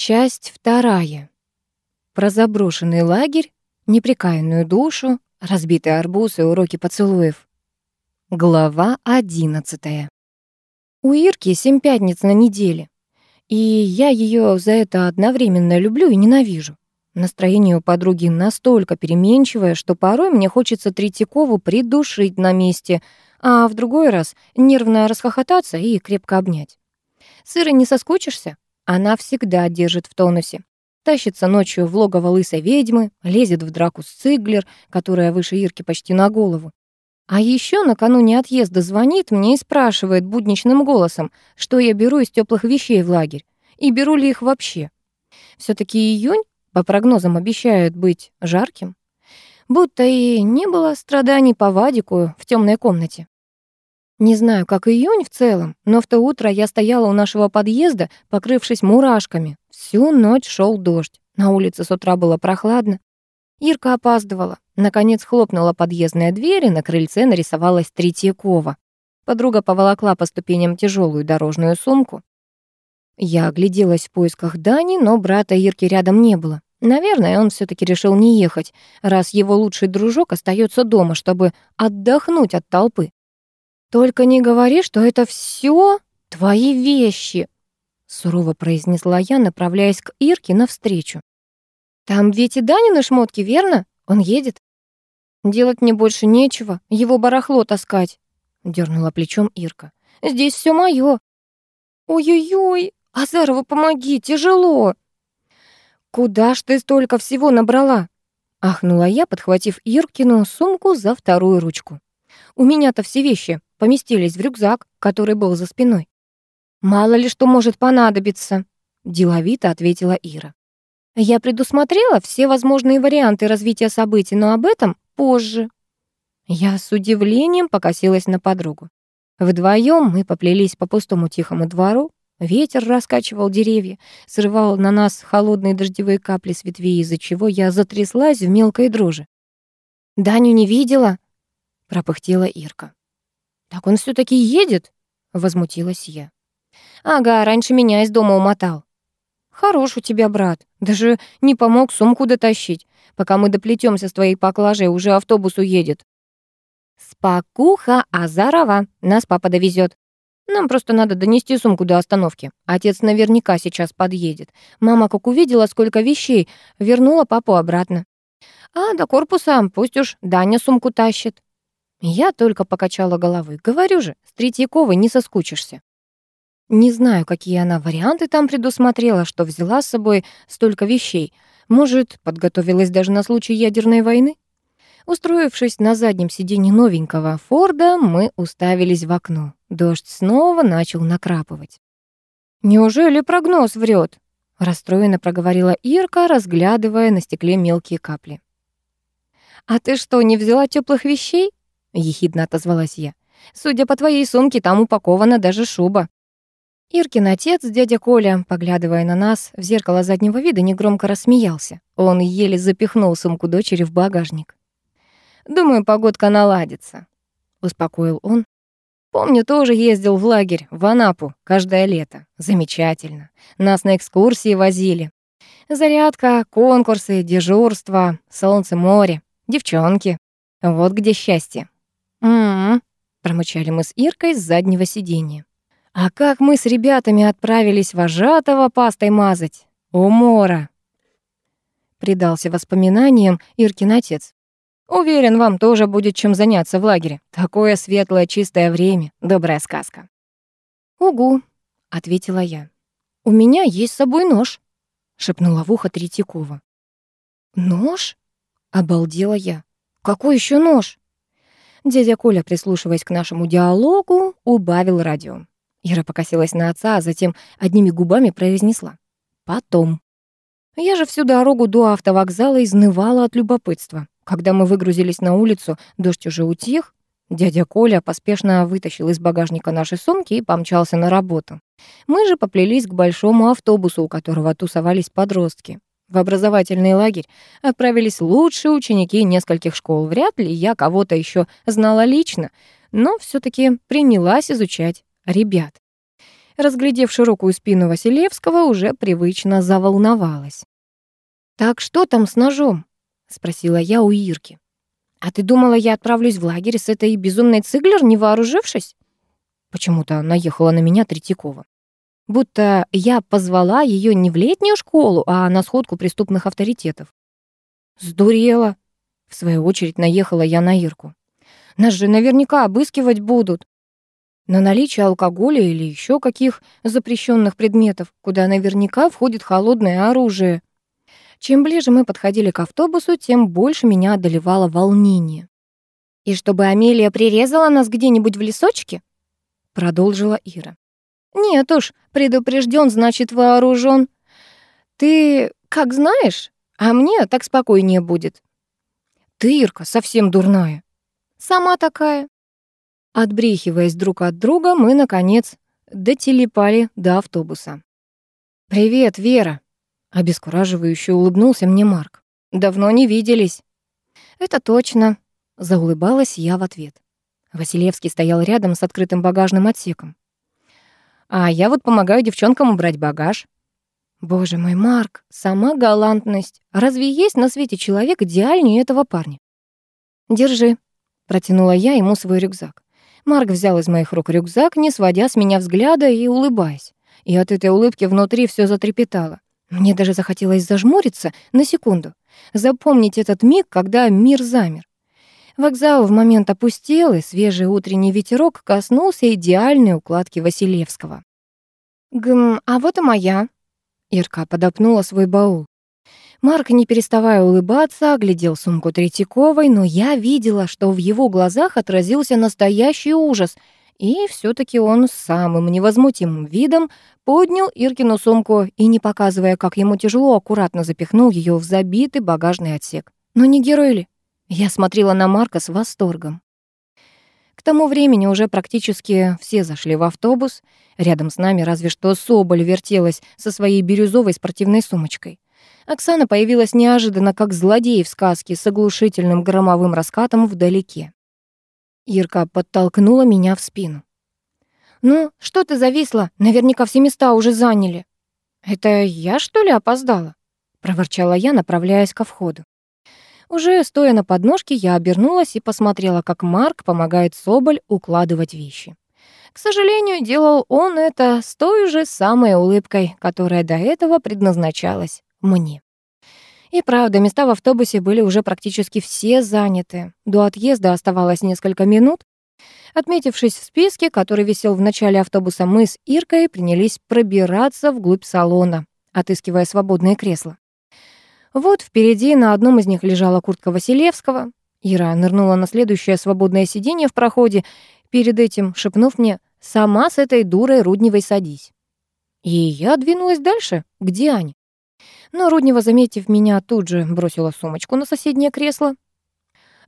Часть вторая. Про заброшенный лагерь, неприкаянную душу, разбитый арбуз и уроки поцелуев. Глава одиннадцатая. У Ирки семь пятниц на неделе, и я ее за это одновременно люблю и ненавижу. Настроение у подруги настолько переменчивое, что порой мне хочется Третьякову придушить на месте, а в другой раз нервно расхохотаться и крепко обнять. Сыра не соскучишься? Она всегда держит в тонусе. Тащится ночью в логово лысой ведьмы, лезет в драку с Циглер, которая выше Ирки почти на голову. А еще накануне отъезда звонит мне и спрашивает будничным голосом, что я беру из теплых вещей в лагерь, и беру ли их вообще. все таки июнь, по прогнозам, обещает быть жарким. Будто и не было страданий по Вадику в темной комнате. Не знаю, как июнь в целом, но в то утро я стояла у нашего подъезда, покрывшись мурашками. Всю ночь шел дождь. На улице с утра было прохладно. Ирка опаздывала. Наконец хлопнула подъездная дверь, и на крыльце нарисовалась Третьякова. Подруга поволокла по ступеням тяжелую дорожную сумку. Я огляделась в поисках Дани, но брата Ирки рядом не было. Наверное, он все таки решил не ехать, раз его лучший дружок остается дома, чтобы отдохнуть от толпы. «Только не говори, что это все твои вещи», сурово произнесла я, направляясь к Ирке навстречу. «Там ведь и Данины шмотки, верно? Он едет?» «Делать мне больше нечего, его барахло таскать», — дернула плечом Ирка. «Здесь все мое». «Ой-ой-ой, Азарова, помоги, тяжело!» «Куда ж ты столько всего набрала?» — ахнула я, подхватив Иркину сумку за вторую ручку. «У меня-то все вещи поместились в рюкзак, который был за спиной. «Мало ли что может понадобиться», — деловито ответила Ира. «Я предусмотрела все возможные варианты развития событий, но об этом позже». Я с удивлением покосилась на подругу. Вдвоем мы поплелись по пустому тихому двору. Ветер раскачивал деревья, срывал на нас холодные дождевые капли с ветвей, из-за чего я затряслась в мелкой дрожи. «Даню не видела?» — пропыхтела Ирка. «Так он все таки едет?» — возмутилась я. «Ага, раньше меня из дома умотал». «Хорош у тебя, брат. Даже не помог сумку дотащить. Пока мы доплетемся с твоей поклажей, уже автобус уедет». «Спокуха Азарова. Нас папа довезет. Нам просто надо донести сумку до остановки. Отец наверняка сейчас подъедет. Мама, как увидела, сколько вещей, вернула папу обратно. А до корпуса пусть уж Даня сумку тащит. Я только покачала головой. Говорю же, с Третьяковой не соскучишься. Не знаю, какие она варианты там предусмотрела, что взяла с собой столько вещей. Может, подготовилась даже на случай ядерной войны? Устроившись на заднем сиденье новенького Форда, мы уставились в окно. Дождь снова начал накрапывать. «Неужели прогноз врет? расстроенно проговорила Ирка, разглядывая на стекле мелкие капли. «А ты что, не взяла теплых вещей?» — ехидно отозвалась я. «Судя по твоей сумке, там упакована даже шуба». Иркин отец, дядя Коля, поглядывая на нас в зеркало заднего вида, негромко рассмеялся. Он еле запихнул сумку дочери в багажник. «Думаю, погодка наладится», — успокоил он. «Помню, тоже ездил в лагерь, в Анапу, каждое лето. Замечательно. Нас на экскурсии возили. Зарядка, конкурсы, дежурство, солнце, море, девчонки. Вот где счастье. «М-м-м», промычали мы с Иркой с заднего сиденья. «А как мы с ребятами отправились вожатого пастой мазать? Умора!» Предался воспоминаниям Иркин отец. «Уверен, вам тоже будет чем заняться в лагере. Такое светлое, чистое время, добрая сказка». «Угу», — ответила я. «У меня есть с собой нож», — шепнула в ухо Третьякова. «Нож?» — обалдела я. «Какой еще нож?» Дядя Коля, прислушиваясь к нашему диалогу, убавил радио. Ира покосилась на отца, а затем одними губами произнесла. «Потом». Я же всю дорогу до автовокзала изнывала от любопытства. Когда мы выгрузились на улицу, дождь уже утих, дядя Коля поспешно вытащил из багажника наши сумки и помчался на работу. Мы же поплелись к большому автобусу, у которого тусовались подростки. В образовательный лагерь отправились лучшие ученики нескольких школ. Вряд ли я кого-то еще знала лично, но все таки принялась изучать ребят. разглядев широкую спину Василевского, уже привычно заволновалась. «Так что там с ножом?» — спросила я у Ирки. «А ты думала, я отправлюсь в лагерь с этой безумной Циглер, не вооружившись?» Почему-то наехала на меня Третьякова. Будто я позвала ее не в летнюю школу, а на сходку преступных авторитетов. «Сдурела!» В свою очередь наехала я на Ирку. «Нас же наверняка обыскивать будут!» На наличие алкоголя или еще каких запрещенных предметов, куда наверняка входит холодное оружие. Чем ближе мы подходили к автобусу, тем больше меня одолевало волнение. «И чтобы Амелия прирезала нас где-нибудь в лесочке?» Продолжила Ира. «Нет уж, предупрежден, значит вооружен. Ты как знаешь, а мне так спокойнее будет». «Ты, Ирка, совсем дурная». «Сама такая». Отбрехиваясь друг от друга, мы, наконец, дотелепали до автобуса. «Привет, Вера!» Обескураживающе улыбнулся мне Марк. «Давно не виделись». «Это точно», — заулыбалась я в ответ. Василевский стоял рядом с открытым багажным отсеком. «А я вот помогаю девчонкам убрать багаж». «Боже мой, Марк, сама галантность. Разве есть на свете человек идеальнее этого парня?» «Держи», — протянула я ему свой рюкзак. Марк взял из моих рук рюкзак, не сводя с меня взгляда и улыбаясь. И от этой улыбки внутри все затрепетало. Мне даже захотелось зажмуриться на секунду, запомнить этот миг, когда мир замер. Вокзал в момент опустел, и свежий утренний ветерок коснулся идеальной укладки Василевского. «Гм, а вот и моя». Ирка подопнула свой баул. Марк, не переставая улыбаться, оглядел сумку Третьяковой, но я видела, что в его глазах отразился настоящий ужас — и все таки он самым невозмутимым видом поднял Иркину сумку и, не показывая, как ему тяжело, аккуратно запихнул ее в забитый багажный отсек. Но не герой ли? Я смотрела на Марка с восторгом. К тому времени уже практически все зашли в автобус. Рядом с нами разве что Соболь вертелась со своей бирюзовой спортивной сумочкой. Оксана появилась неожиданно, как злодей в сказке с оглушительным громовым раскатом вдалеке. Ирка подтолкнула меня в спину. «Ну, что ты зависла? Наверняка все места уже заняли». «Это я, что ли, опоздала?» — проворчала я, направляясь ко входу. Уже стоя на подножке, я обернулась и посмотрела, как Марк помогает Соболь укладывать вещи. К сожалению, делал он это с той же самой улыбкой, которая до этого предназначалась мне. И правда, места в автобусе были уже практически все заняты. До отъезда оставалось несколько минут. Отметившись в списке, который висел в начале автобуса, мы с Иркой принялись пробираться вглубь салона, отыскивая свободные кресла. Вот впереди на одном из них лежала куртка Василевского. Ира нырнула на следующее свободное сиденье в проходе, перед этим шепнув мне «Сама с этой дурой Рудневой садись». И я двинулась дальше, к Диане. Но Руднева, заметив меня, тут же бросила сумочку на соседнее кресло.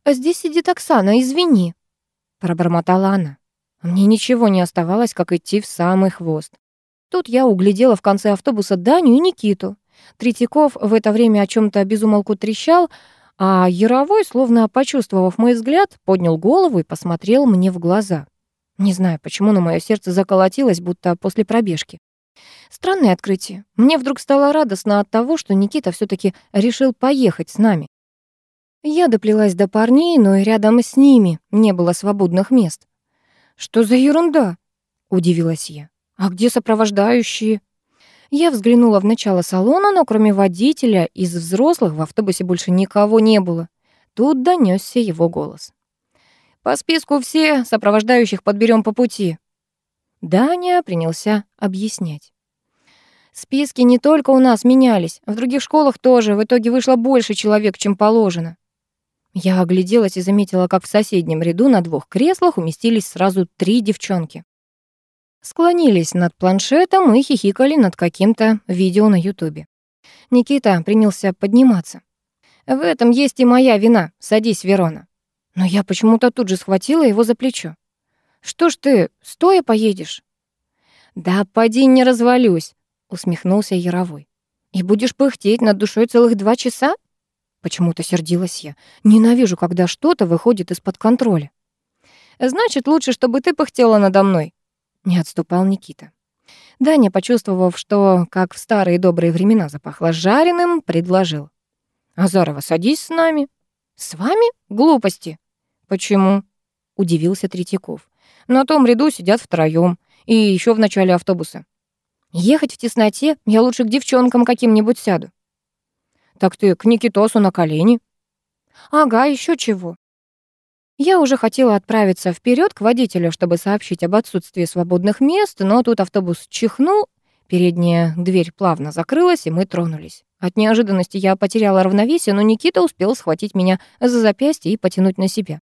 «А здесь сидит Оксана, извини», — пробормотала она. Мне ничего не оставалось, как идти в самый хвост. Тут я углядела в конце автобуса Даню и Никиту. Третьяков в это время о чем то безумолку трещал, а Яровой, словно почувствовав мой взгляд, поднял голову и посмотрел мне в глаза. Не знаю, почему, но мое сердце заколотилось, будто после пробежки. Странное открытие. Мне вдруг стало радостно от того, что Никита все таки решил поехать с нами. Я доплелась до парней, но и рядом с ними не было свободных мест. «Что за ерунда?» — удивилась я. «А где сопровождающие?» Я взглянула в начало салона, но кроме водителя из взрослых в автобусе больше никого не было. Тут донесся его голос. «По списку все сопровождающих подберем по пути». Даня принялся объяснять. Списки не только у нас менялись, в других школах тоже. В итоге вышло больше человек, чем положено. Я огляделась и заметила, как в соседнем ряду на двух креслах уместились сразу три девчонки. Склонились над планшетом и хихикали над каким-то видео на Ютубе. Никита принялся подниматься. «В этом есть и моя вина. Садись, Верона». Но я почему-то тут же схватила его за плечо. «Что ж ты, стоя поедешь?» «Да поди не развалюсь усмехнулся Яровой. И будешь пыхтеть над душой целых два часа? Почему-то сердилась я. Ненавижу, когда что-то выходит из-под контроля. Значит, лучше, чтобы ты пыхтела надо мной, не отступал Никита. Даня, почувствовав, что, как в старые добрые времена, запахло жареным, предложил. «Азарова, садись с нами». «С вами? Глупости». «Почему?» — удивился Третьяков. «На том ряду сидят втроём, и еще в начале автобуса. Ехать в тесноте я лучше к девчонкам каким-нибудь сяду». «Так ты к Никитосу на колени». «Ага, еще чего». Я уже хотела отправиться вперед к водителю, чтобы сообщить об отсутствии свободных мест, но тут автобус чихнул, передняя дверь плавно закрылась, и мы тронулись. От неожиданности я потеряла равновесие, но Никита успел схватить меня за запястье и потянуть на себя.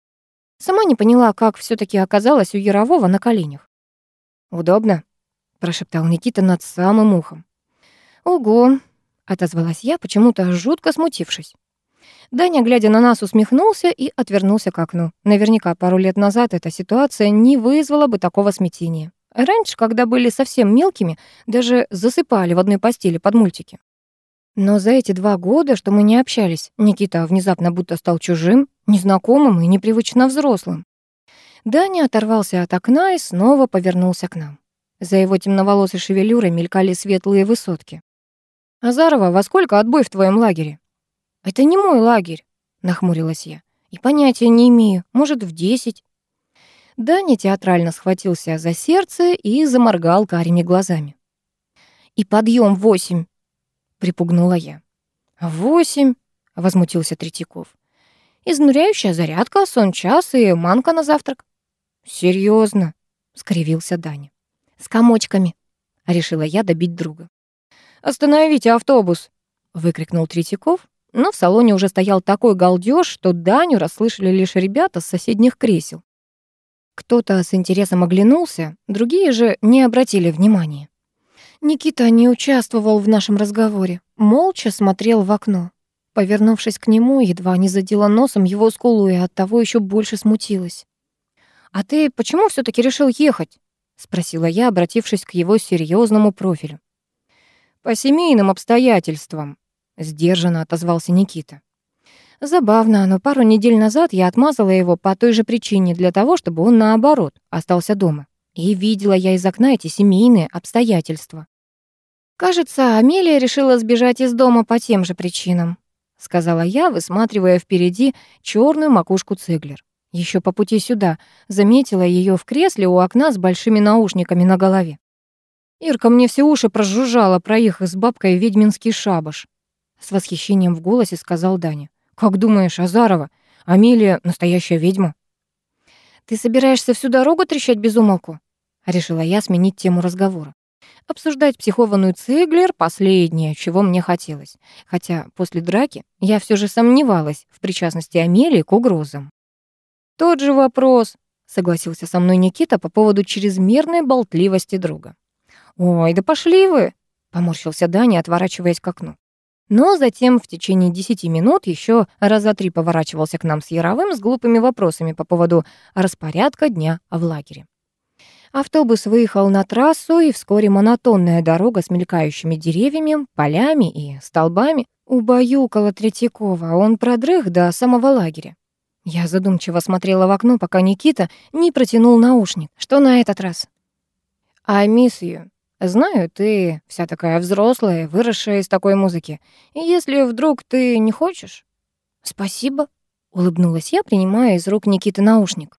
Сама не поняла, как все таки оказалась у Ярового на коленях. «Удобно?» — прошептал Никита над самым ухом. «Ого!» — отозвалась я, почему-то жутко смутившись. Даня, глядя на нас, усмехнулся и отвернулся к окну. Наверняка пару лет назад эта ситуация не вызвала бы такого смятения. Раньше, когда были совсем мелкими, даже засыпали в одной постели под мультики. Но за эти два года, что мы не общались, Никита внезапно будто стал чужим, незнакомым и непривычно взрослым. Даня оторвался от окна и снова повернулся к нам. За его темноволосой шевелюрой мелькали светлые высотки. «Азарова, во сколько отбой в твоем лагере?» «Это не мой лагерь», — нахмурилась я. «И понятия не имею. Может, в десять». Даня театрально схватился за сердце и заморгал карими глазами. «И подъем восемь», — припугнула я. «Восемь?» — возмутился Третьяков. «Изнуряющая зарядка, сон час и манка на завтрак». «Серьезно?» — скривился Даня. «С комочками», — решила я добить друга. «Остановите автобус!» — выкрикнул Третьяков, но в салоне уже стоял такой галдёж, что Даню расслышали лишь ребята с соседних кресел. Кто-то с интересом оглянулся, другие же не обратили внимания. Никита не участвовал в нашем разговоре, молча смотрел в окно. Повернувшись к нему, едва не задела носом его скулу и оттого еще больше смутилась. «А ты почему все таки решил ехать?» — спросила я, обратившись к его серьезному профилю. «По семейным обстоятельствам», Сдержанно отозвался Никита. Забавно, но пару недель назад я отмазала его по той же причине для того, чтобы он, наоборот, остался дома. И видела я из окна эти семейные обстоятельства. «Кажется, Амелия решила сбежать из дома по тем же причинам», сказала я, высматривая впереди черную макушку Циглер. Еще по пути сюда заметила ее в кресле у окна с большими наушниками на голове. Ирка мне все уши прожужжала про их с бабкой ведьминский шабаш. С восхищением в голосе сказал Даня. «Как думаешь, Азарова, Амелия — настоящая ведьма?» «Ты собираешься всю дорогу трещать без умолку?» Решила я сменить тему разговора. Обсуждать психованную Циглер — последнее, чего мне хотелось. Хотя после драки я все же сомневалась в причастности Амелии к угрозам. «Тот же вопрос», — согласился со мной Никита по поводу чрезмерной болтливости друга. «Ой, да пошли вы!» — поморщился Даня, отворачиваясь к окну. Но затем в течение десяти минут еще раза три поворачивался к нам с Яровым с глупыми вопросами по поводу распорядка дня в лагере. Автобус выехал на трассу, и вскоре монотонная дорога с мелькающими деревьями, полями и столбами убаюкала Третьякова, он продрых до самого лагеря. Я задумчиво смотрела в окно, пока Никита не протянул наушник. Что на этот раз? «I miss you», Знаю, ты вся такая взрослая, выросшая из такой музыки. И если вдруг ты не хочешь...» «Спасибо», — улыбнулась я, принимая из рук Никиты наушник.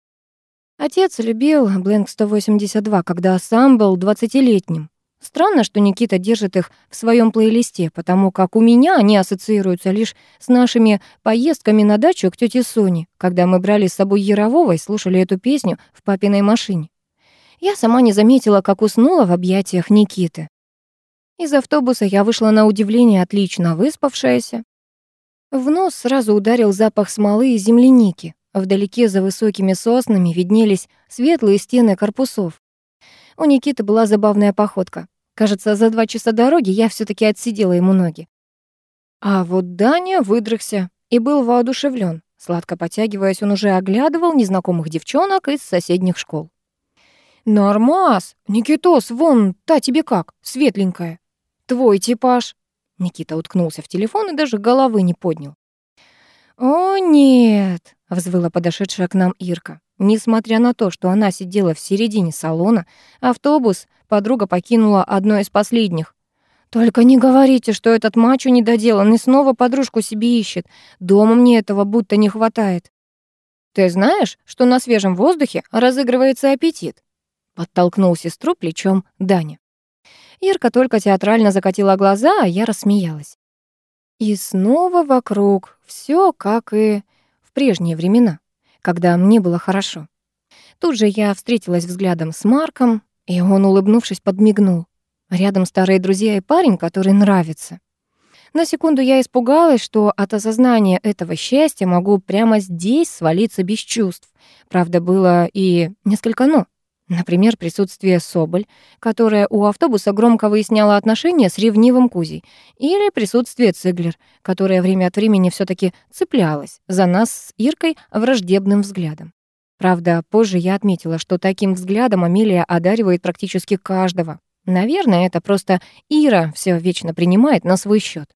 Отец любил Blink 182, когда сам был двадцатилетним. Странно, что Никита держит их в своем плейлисте, потому как у меня они ассоциируются лишь с нашими поездками на дачу к тете Соне, когда мы брали с собой Ярового и слушали эту песню в папиной машине. Я сама не заметила, как уснула в объятиях Никиты. Из автобуса я вышла на удивление отлично выспавшаяся. В нос сразу ударил запах смолы и земляники. Вдалеке за высокими соснами виднелись светлые стены корпусов. У Никиты была забавная походка. Кажется, за два часа дороги я все таки отсидела ему ноги. А вот Даня выдрыхся и был воодушевлен. Сладко потягиваясь, он уже оглядывал незнакомых девчонок из соседних школ. «Нормас! Никитос, вон, та тебе как, светленькая. Твой типаж». Никита уткнулся в телефон и даже головы не поднял. «О, нет!» — взвыла подошедшая к нам Ирка. Несмотря на то, что она сидела в середине салона, автобус подруга покинула одно из последних. «Только не говорите, что этот мачо недоделан и снова подружку себе ищет. Дома мне этого будто не хватает». «Ты знаешь, что на свежем воздухе разыгрывается аппетит?» Подтолкнул сестру плечом Даня. Ирка только театрально закатила глаза, а я рассмеялась. И снова вокруг все как и в прежние времена, когда мне было хорошо. Тут же я встретилась взглядом с Марком, и он, улыбнувшись, подмигнул. Рядом старые друзья и парень, который нравится. На секунду я испугалась, что от осознания этого счастья могу прямо здесь свалиться без чувств. Правда, было и несколько «но». Например, присутствие Соболь, которая у автобуса громко выясняла отношения с ревнивым Кузей, или присутствие Циглер, которая время от времени все таки цеплялась за нас с Иркой враждебным взглядом. Правда, позже я отметила, что таким взглядом Амелия одаривает практически каждого. Наверное, это просто Ира все вечно принимает на свой счет.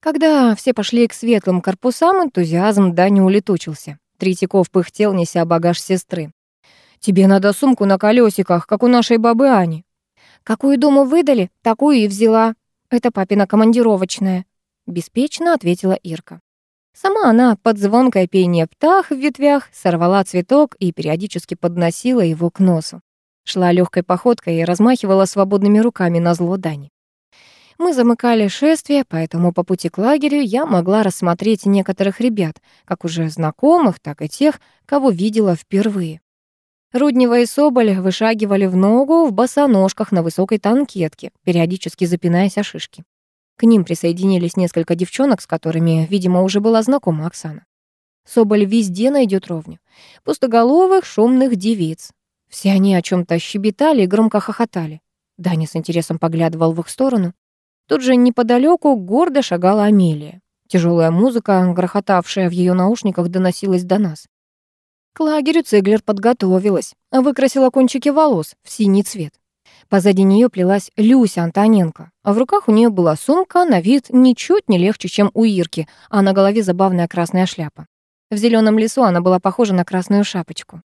Когда все пошли к светлым корпусам, энтузиазм да не улетучился. Третьяков пыхтел, неся багаж сестры. Тебе надо сумку на колесиках, как у нашей бабы Ани. Какую дому выдали, такую и взяла. Это папина командировочная, беспечно ответила Ирка. Сама она под звонкое пение птах в ветвях сорвала цветок и периодически подносила его к носу. Шла легкой походкой и размахивала свободными руками на зло Дани. Мы замыкали шествие, поэтому по пути к лагерю я могла рассмотреть некоторых ребят, как уже знакомых, так и тех, кого видела впервые. Руднева и Соболь вышагивали в ногу в босоножках на высокой танкетке, периодически запинаясь о шишки. К ним присоединились несколько девчонок, с которыми, видимо, уже была знакома Оксана. Соболь везде найдет ровню. Пустоголовых, шумных девиц. Все они о чем то щебетали и громко хохотали. Даня с интересом поглядывал в их сторону. Тут же неподалеку гордо шагала Амелия. Тяжелая музыка, грохотавшая в ее наушниках, доносилась до нас. К лагерю Цеглер подготовилась, выкрасила кончики волос в синий цвет. Позади нее плелась Люся Антоненко, а в руках у нее была сумка, на вид ничуть не легче, чем у Ирки, а на голове забавная красная шляпа. В зеленом лесу она была похожа на красную шапочку.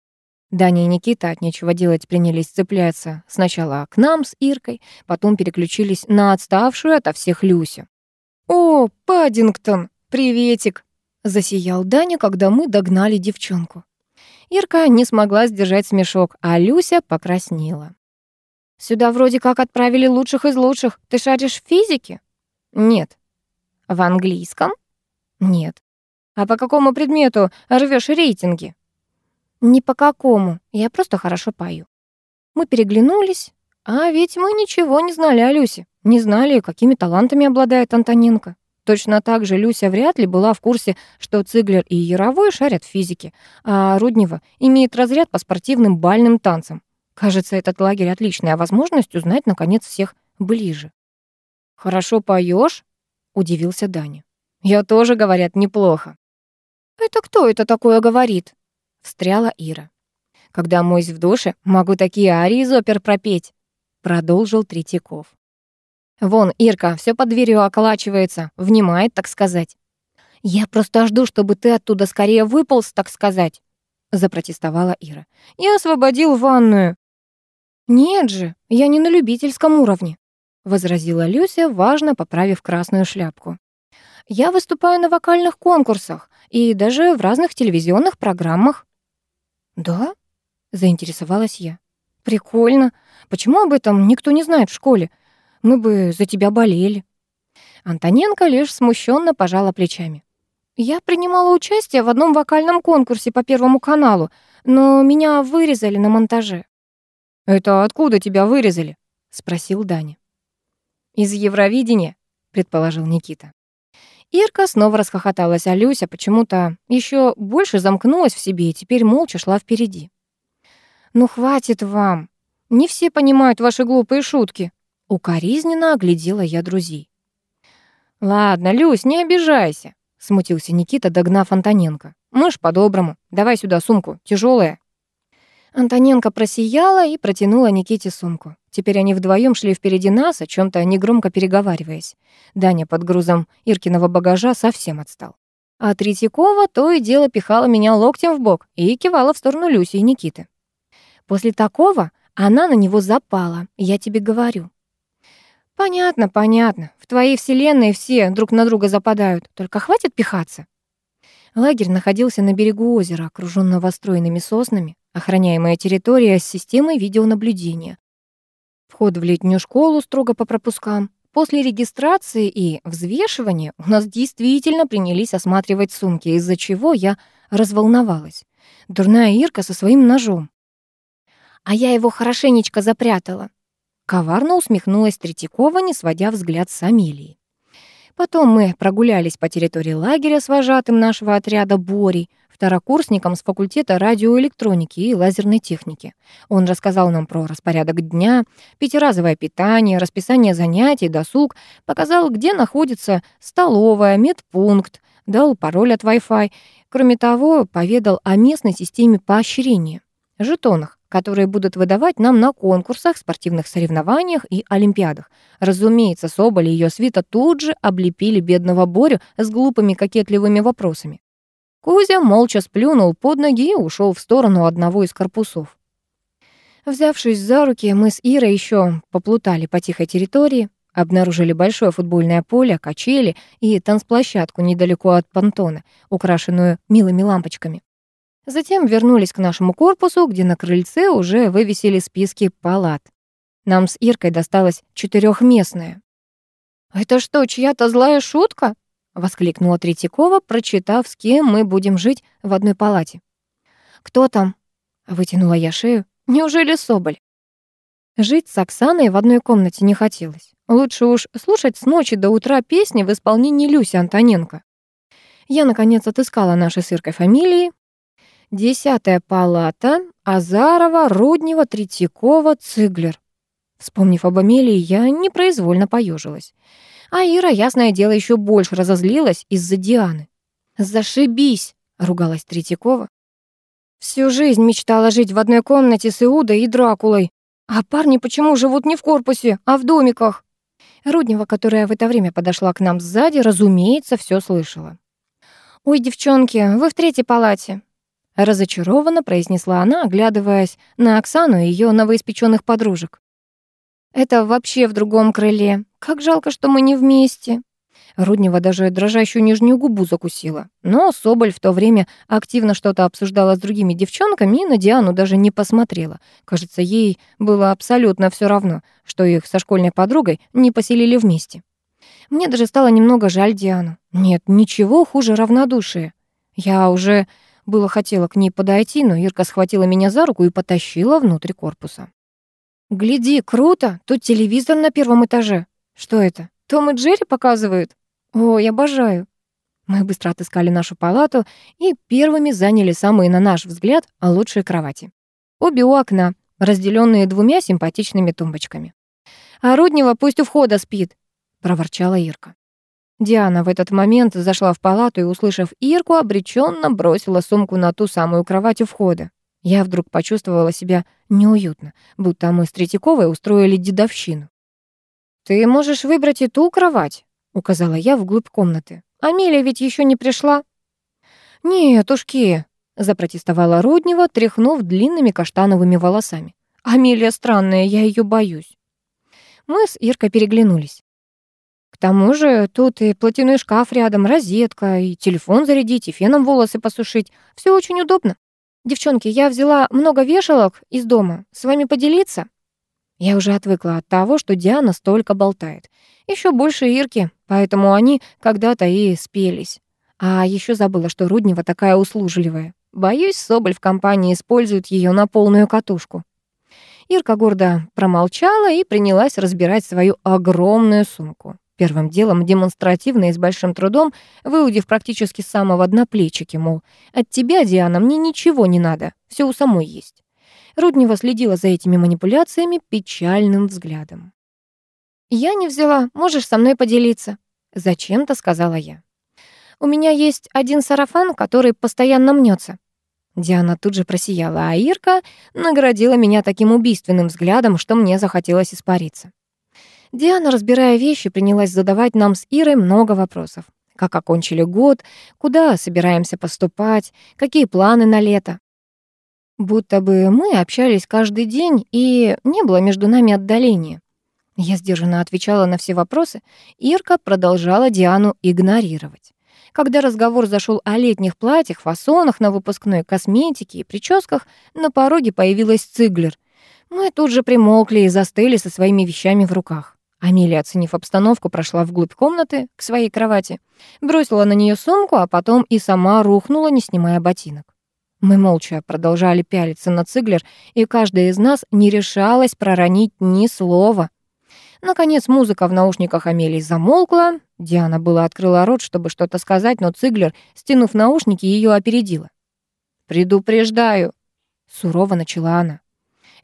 Даня и Никита от нечего делать принялись цепляться сначала к нам с Иркой, потом переключились на отставшую ото всех Люсю. «О, Паддингтон, приветик!» — засиял Даня, когда мы догнали девчонку. Ирка не смогла сдержать смешок, а Люся покраснела. «Сюда вроде как отправили лучших из лучших. Ты шаришь в физике?» «Нет». «В английском?» «Нет». «А по какому предмету рвешь рейтинги?» «Ни по какому. Я просто хорошо пою». Мы переглянулись, а ведь мы ничего не знали о Люсе. Не знали, какими талантами обладает Антоненко. Точно так же Люся вряд ли была в курсе, что Циглер и Яровой шарят в физике, а Руднева имеет разряд по спортивным бальным танцам. Кажется, этот лагерь — отличная возможность узнать, наконец, всех ближе. «Хорошо поешь? удивился Даня. «Я тоже, говорят, неплохо». «Это кто это такое говорит?» — встряла Ира. «Когда моюсь в душе, могу такие арии из опер пропеть», — продолжил Третьяков. Вон, Ирка, все под дверью околачивается, внимает, так сказать. Я просто жду, чтобы ты оттуда скорее выполз, так сказать, запротестовала Ира. Я освободил ванную. Нет же, я не на любительском уровне, возразила Люся, важно поправив красную шляпку. Я выступаю на вокальных конкурсах и даже в разных телевизионных программах. Да? заинтересовалась я. Прикольно. Почему об этом никто не знает в школе? Мы бы за тебя болели». Антоненко лишь смущенно пожала плечами. «Я принимала участие в одном вокальном конкурсе по Первому каналу, но меня вырезали на монтаже». «Это откуда тебя вырезали?» — спросил Даня. «Из Евровидения», — предположил Никита. Ирка снова расхохоталась, а Люся почему-то еще больше замкнулась в себе и теперь молча шла впереди. «Ну хватит вам. Не все понимают ваши глупые шутки», Укоризненно оглядела я друзей. «Ладно, Люсь, не обижайся», — смутился Никита, догнав Антоненко. «Мы ж по-доброму. Давай сюда сумку, тяжелая. Антоненко просияла и протянула Никите сумку. Теперь они вдвоем шли впереди нас, о чем то негромко переговариваясь. Даня под грузом Иркиного багажа совсем отстал. А Третьякова то и дело пихала меня локтем в бок и кивала в сторону Люси и Никиты. После такого Она на него запала, я тебе говорю. Понятно, понятно. В твоей вселенной все друг на друга западают. Только хватит пихаться. Лагерь находился на берегу озера, окружённого стройными соснами, охраняемая территория с системой видеонаблюдения. Вход в летнюю школу строго по пропускам. После регистрации и взвешивания у нас действительно принялись осматривать сумки, из-за чего я разволновалась. Дурная Ирка со своим ножом. А я его хорошенечко запрятала. Коварно усмехнулась Третьякова, не сводя взгляд с Амелии. Потом мы прогулялись по территории лагеря с вожатым нашего отряда Борей, второкурсником с факультета радиоэлектроники и лазерной техники. Он рассказал нам про распорядок дня, пятиразовое питание, расписание занятий, досуг, показал, где находится столовая, медпункт, дал пароль от Wi-Fi. Кроме того, поведал о местной системе поощрения, жетонах, которые будут выдавать нам на конкурсах, спортивных соревнованиях и олимпиадах. Разумеется, Соболь и ее свита тут же облепили бедного Борю с глупыми кокетливыми вопросами. Кузя молча сплюнул под ноги и ушел в сторону одного из корпусов. Взявшись за руки, мы с Ирой еще поплутали по тихой территории, обнаружили большое футбольное поле, качели и танцплощадку недалеко от понтона, украшенную милыми лампочками. Затем вернулись к нашему корпусу, где на крыльце уже вывесили списки палат. Нам с Иркой досталось четырехместное. «Это что, чья-то злая шутка?» — воскликнула Третьякова, прочитав, с кем мы будем жить в одной палате. «Кто там?» — вытянула я шею. «Неужели Соболь?» Жить с Оксаной в одной комнате не хотелось. Лучше уж слушать с ночи до утра песни в исполнении Люси Антоненко. Я, наконец, отыскала наши с Иркой фамилии, Десятая палата, Азарова, Руднева, Третьякова, Циглер. Вспомнив об Амелии, я непроизвольно поежилась. А Ира, ясное дело, еще больше разозлилась из-за Дианы. «Зашибись!» — ругалась Третьякова. «Всю жизнь мечтала жить в одной комнате с Иудой и Дракулой. А парни почему живут не в корпусе, а в домиках?» Руднева, которая в это время подошла к нам сзади, разумеется, все слышала. «Ой, девчонки, вы в третьей палате. Разочарованно произнесла она, оглядываясь на Оксану и ее новоиспеченных подружек. «Это вообще в другом крыле. Как жалко, что мы не вместе». Руднева даже дрожащую нижнюю губу закусила. Но Соболь в то время активно что-то обсуждала с другими девчонками и на Диану даже не посмотрела. Кажется, ей было абсолютно все равно, что их со школьной подругой не поселили вместе. Мне даже стало немного жаль Диану. Нет, ничего хуже равнодушия. Я уже было хотела к ней подойти, но Ирка схватила меня за руку и потащила внутрь корпуса. «Гляди, круто! Тут телевизор на первом этаже. Что это? Том и Джерри показывают? Ой, обожаю!» Мы быстро отыскали нашу палату и первыми заняли самые, на наш взгляд, лучшие кровати. Обе у окна, разделенные двумя симпатичными тумбочками. «А Руднева пусть у входа спит», — проворчала Ирка. Диана в этот момент зашла в палату и, услышав Ирку, обреченно бросила сумку на ту самую кровать у входа. Я вдруг почувствовала себя неуютно, будто мы с Третьяковой устроили дедовщину. «Ты можешь выбрать и ту кровать», — указала я вглубь комнаты. «Амелия ведь еще не пришла». «Нет, ушки», — запротестовала Руднева, тряхнув длинными каштановыми волосами. «Амелия странная, я ее боюсь». Мы с Иркой переглянулись. К тому же тут и платяной шкаф рядом, розетка, и телефон зарядить, и феном волосы посушить. Все очень удобно. Девчонки, я взяла много вешалок из дома. С вами поделиться? Я уже отвыкла от того, что Диана столько болтает. Еще больше Ирки, поэтому они когда-то и спелись. А еще забыла, что Руднева такая услужливая. Боюсь, Соболь в компании использует ее на полную катушку. Ирка гордо промолчала и принялась разбирать свою огромную сумку. Первым делом демонстративно и с большим трудом, выудив практически с самого дна плечики, мол, «От тебя, Диана, мне ничего не надо, все у самой есть». Руднева следила за этими манипуляциями печальным взглядом. «Я не взяла, можешь со мной поделиться», — зачем-то сказала я. «У меня есть один сарафан, который постоянно мнется. Диана тут же просияла, а Ирка наградила меня таким убийственным взглядом, что мне захотелось испариться. Диана, разбирая вещи, принялась задавать нам с Ирой много вопросов. Как окончили год, куда собираемся поступать, какие планы на лето. Будто бы мы общались каждый день, и не было между нами отдаления. Я сдержанно отвечала на все вопросы, Ирка продолжала Диану игнорировать. Когда разговор зашел о летних платьях, фасонах на выпускной косметике и прическах, на пороге появилась Циглер. Мы тут же примолкли и застыли со своими вещами в руках. Амелия, оценив обстановку, прошла вглубь комнаты к своей кровати, бросила на нее сумку, а потом и сама рухнула, не снимая ботинок. Мы молча продолжали пялиться на Циглер, и каждая из нас не решалась проронить ни слова. Наконец музыка в наушниках Амелии замолкла. Диана была открыла рот, чтобы что-то сказать, но Циглер, стянув наушники, ее опередила. «Предупреждаю», — сурово начала она.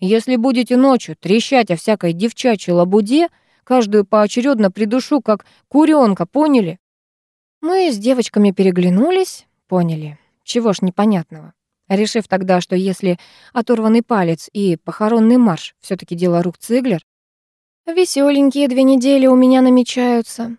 «Если будете ночью трещать о всякой девчачьей лабуде, каждую поочередно придушу, как куренка, поняли?» Мы с девочками переглянулись, поняли. Чего ж непонятного. Решив тогда, что если оторванный палец и похоронный марш все таки дело рук Циглер, Веселенькие две недели у меня намечаются.